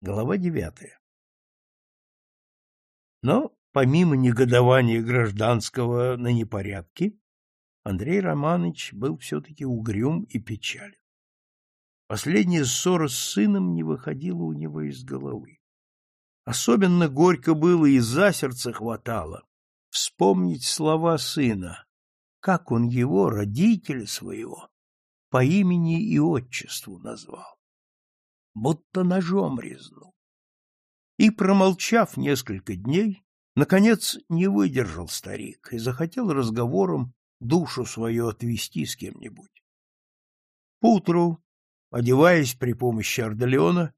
Глава девятая. Но, помимо негодования гражданского на непорядки, Андрей Романович был все-таки угрюм и печален. Последняя ссора с сыном не выходила у него из головы. Особенно горько было и за сердце хватало вспомнить слова сына, как он его, родителя своего, по имени и отчеству назвал будто ножом резнул. И, промолчав несколько дней, наконец не выдержал старик и захотел разговором душу свою отвести с кем-нибудь. Поутру, одеваясь при помощи Ардалеона,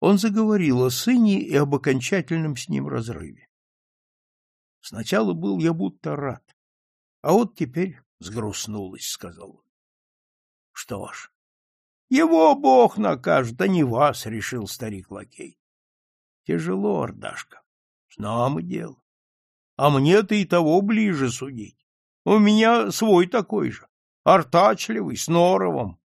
он заговорил о сыне и об окончательном с ним разрыве. Сначала был я будто рад, а вот теперь сгрустнулась, — сказал он. Что ж, его Бог накажет, а не вас, — решил старик-лакей. Тяжело, Ардашка. Знамо дело. А мне-то и того ближе судить. У меня свой такой же, артачливый, с норовом.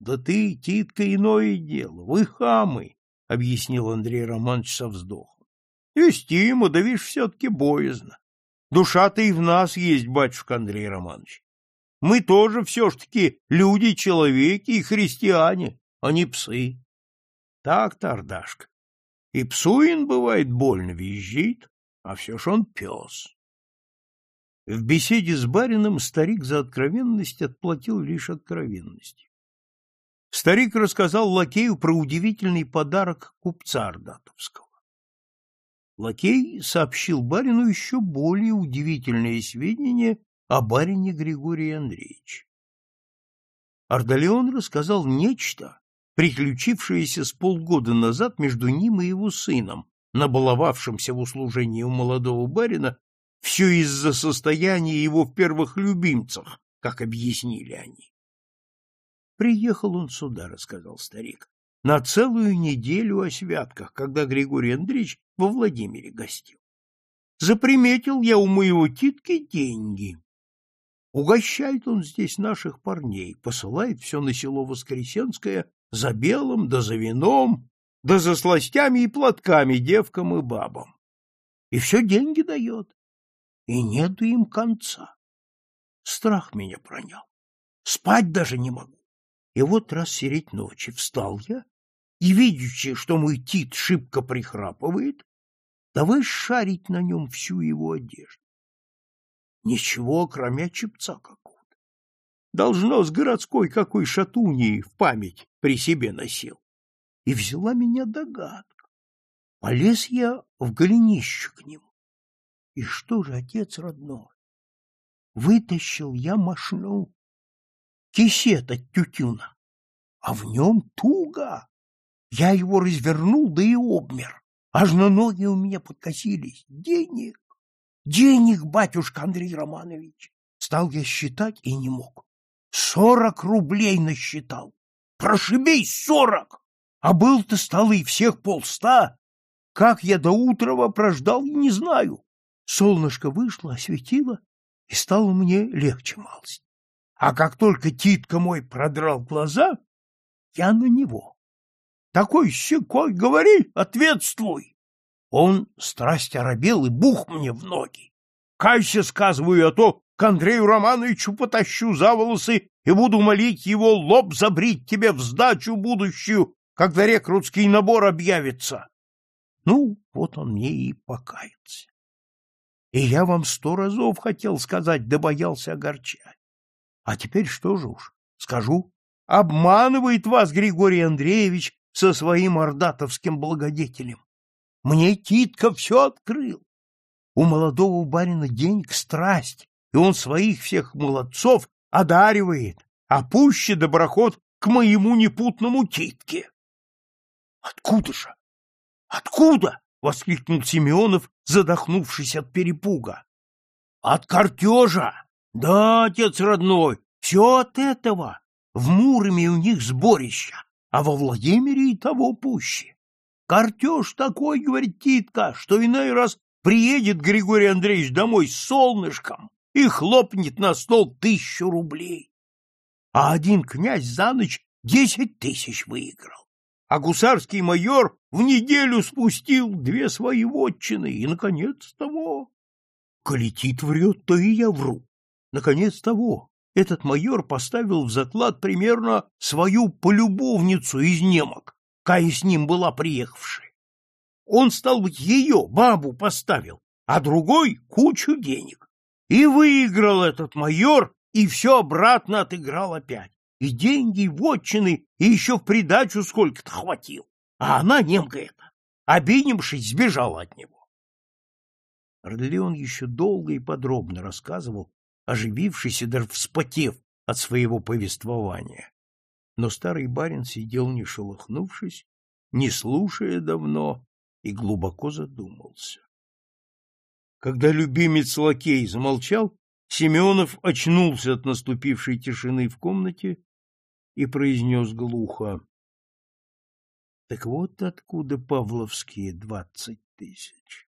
Да ты, Титка, иное дело, вы хамы, — объяснил Андрей Романович со вздохом. Вестимо, да видишь, все-таки боязно. Душа-то и в нас есть, батюшка Андрей Романович. Мы тоже все-таки люди, человеки и христиане, а не псы. Так, Тардашка. И псуин бывает больно визжит, а все ж он пес. В беседе с барином старик за откровенность отплатил лишь откровенностью. Старик рассказал лакею про удивительный подарок купца Ордатовского. Лакей сообщил барину еще более удивительные сведения о барине Григории Андреевиче. Ардалион рассказал нечто, приключившееся с полгода назад между ним и его сыном, набаловавшимся в услужении у молодого барина, все из-за состояния его в первых любимцах, как объяснили они. Приехал он сюда, рассказал старик, на целую неделю о святках, когда Григорий Андреевич во Владимире гостил. Заприметил я у моего титки деньги. Угощает он здесь наших парней, посылает все на село Воскресенское за белым, да за вином, да за сластями и платками девкам и бабам. И все деньги дает. И нету им конца. Страх меня пронял. Спать даже не могу. И вот раз сереть ночи встал я, и, видячи, что мой Тит шибко прихрапывает, давай шарить на нем всю его одежду. Ничего, кроме чепца какого-то. Должно с городской какой шатуньей в память при себе носил. И взяла меня догадка. Полез я в голенище к нему. И что же, отец родной? Вытащил я мошну, кисет от тютюна, а в нем туго. Я его развернул, да и обмер. Аж на ноги у меня подкосились. Денег Денег, батюшка Андрей Романович. Стал я считать и не мог. Сорок рублей насчитал. Прошибей сорок! А был-то стало всех полста. Как я до утрова прождал, не знаю. Солнышко вышло, осветило, и стало мне легче малость. А как только Титка мой продрал глаза, я на него. Такой щекой говори, ответствуй. Он страсть оробел и бух мне в ноги. Кайся, сказываю, а то к Андрею Романовичу потащу за волосы и буду молить его лоб забрить тебе в сдачу будущую, когда рекрутский набор объявится. Ну, вот он мне и покаялся. И я вам сто разов хотел сказать, да боялся огорчать. А теперь что же уж, скажу, обманывает вас Григорий Андреевич со своим ордатовским благодетелем. Мне Титка все открыл. У молодого барина денег страсть, и он своих всех молодцов одаривает, а пуще доброход к моему непутному Титке. — Откуда же? Откуда? — воскликнул Семенов, задохнувшись от перепуга. — От картежа! Да, отец родной, все от этого. В Муроме у них сборище, а во Владимире и того пуще. Картеж такой, говорит Титка, что иной раз приедет Григорий Андреевич домой с солнышком и хлопнет на стол тысячу рублей. А один князь за ночь десять тысяч выиграл. А гусарский майор в неделю спустил две свои вотчины, и, наконец, того. Колетит врет, то и я вру. Наконец того. Этот майор поставил в заклад примерно свою полюбовницу из немок, кая с ним была приехавшая. Он, стал быть, ее, бабу, поставил, а другой — кучу денег. И выиграл этот майор, и все обратно отыграл опять. И деньги, и вотчины, и еще в придачу сколько-то хватил. А она, немка эта, обидевшись, сбежала от него. Орлеон еще долго и подробно рассказывал, оживившись и даже вспотев от своего повествования. Но старый барин сидел не шелохнувшись, не слушая давно, и глубоко задумался. Когда любимец лакей замолчал, Семенов очнулся от наступившей тишины в комнате и произнес глухо. — Так вот откуда павловские двадцать тысяч.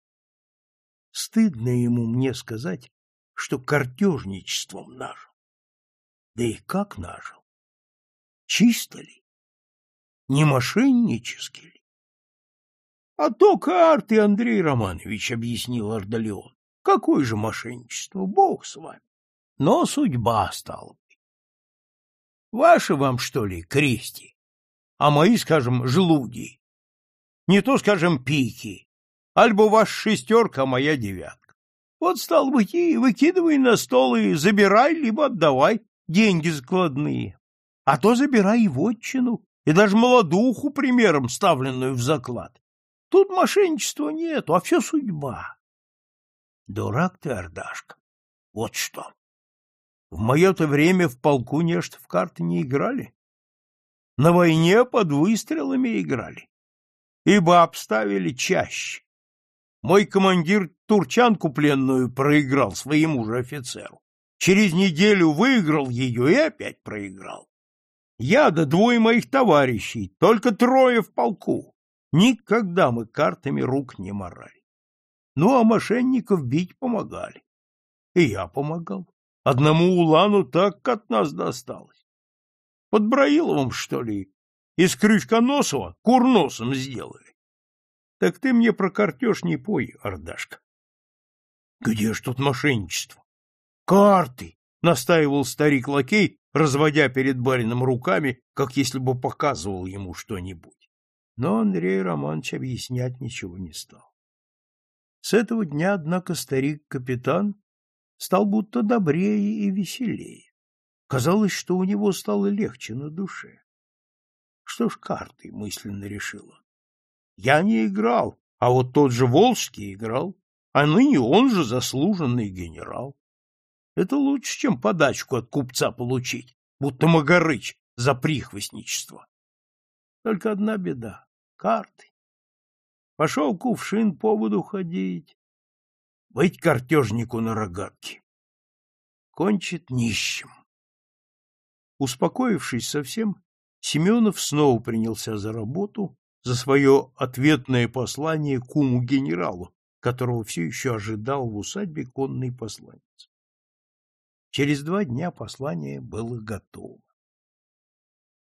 Стыдно ему мне сказать, что картежничеством нажил. Да и как нажил? Чисто ли? Не мошеннически ли? — А то карты, Андрей Романович, — объяснил Ардалион. — Какое же мошенничество, бог с вами. Но судьба стала быть. Ваши вам, что ли, крести? А мои, скажем, желудей. Не то, скажем, пики. Альбо ваш шестерка, а моя девятка. Вот, стал быть, и выкидывай на стол и забирай, либо отдавай деньги складные. А то забирай и вотчину, и даже молодуху примером, ставленную в заклад. Тут мошенничества нету, а все судьба. Дурак ты, Ардашка. Вот что. В мое-то время в полку нечто в карты не играли. На войне под выстрелами играли. И баб ставили чаще. Мой командир турчанку пленную проиграл своему же офицеру. Через неделю выиграл ее и опять проиграл. Я да двое моих товарищей, только трое в полку. Никогда мы картами рук не морали. Ну, а мошенников бить помогали. И я помогал. Одному Улану так от нас досталось. Под Браиловым, что ли, из Крючконосова курносом сделали. Так ты мне про картеж не пой, Ардашка. Где ж тут мошенничество? Карты! — настаивал старик-лакей, разводя перед барином руками, как если бы показывал ему что-нибудь. Но Андрей Романович объяснять ничего не стал. С этого дня, однако, старик-капитан стал будто добрее и веселее. Казалось, что у него стало легче на душе. Что ж карты, мысленно решила. Я не играл, а вот тот же Волжский играл, а ныне он же заслуженный генерал. Это лучше, чем подачку от купца получить, будто Магарыч за прихвостничество. Только одна беда — карты. Пошел кувшин по воду ходить, быть картежнику на рогатке. Кончит нищим. Успокоившись совсем, Семенов снова принялся за работу, за свое ответное послание куму-генералу, которого все еще ожидал в усадьбе конный посланец. Через два дня послание было готово.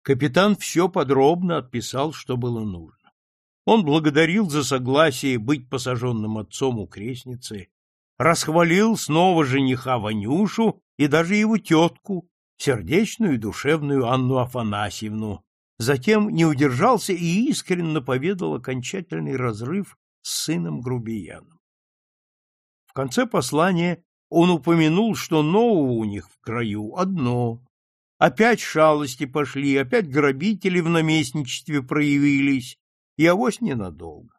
Капитан все подробно отписал, что было нужно. Он благодарил за согласие быть посаженным отцом у крестницы, расхвалил снова жениха Ванюшу и даже его тетку, сердечную и душевную Анну Афанасьевну. Затем не удержался и искренне поведал окончательный разрыв с сыном Грубияном. В конце послания он упомянул, что нового у них в краю одно. Опять шалости пошли, опять грабители в наместничестве проявились, и авось ненадолго.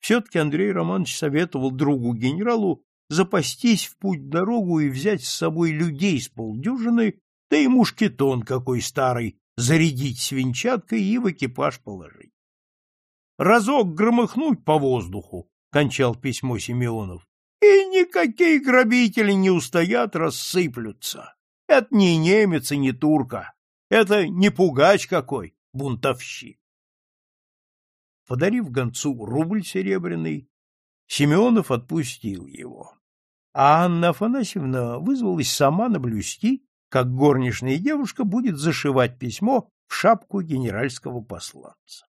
Все-таки Андрей Романович советовал другу-генералу запастись в путь-дорогу и взять с собой людей с полдюжины, да и мушкетон какой старый, зарядить свинчаткой и в экипаж положить. Разок громыхнуть по воздуху, — кончал письмо Симеонов, — и никакие грабители не устоят, рассыплются. Это не немец и не турка, это не пугач какой, бунтовщик. Подарив гонцу рубль серебряный, Семенов отпустил его. А Анна Афанасьевна вызвалась сама наблюсти, как горничная девушка будет зашивать письмо в шапку генеральского посланца.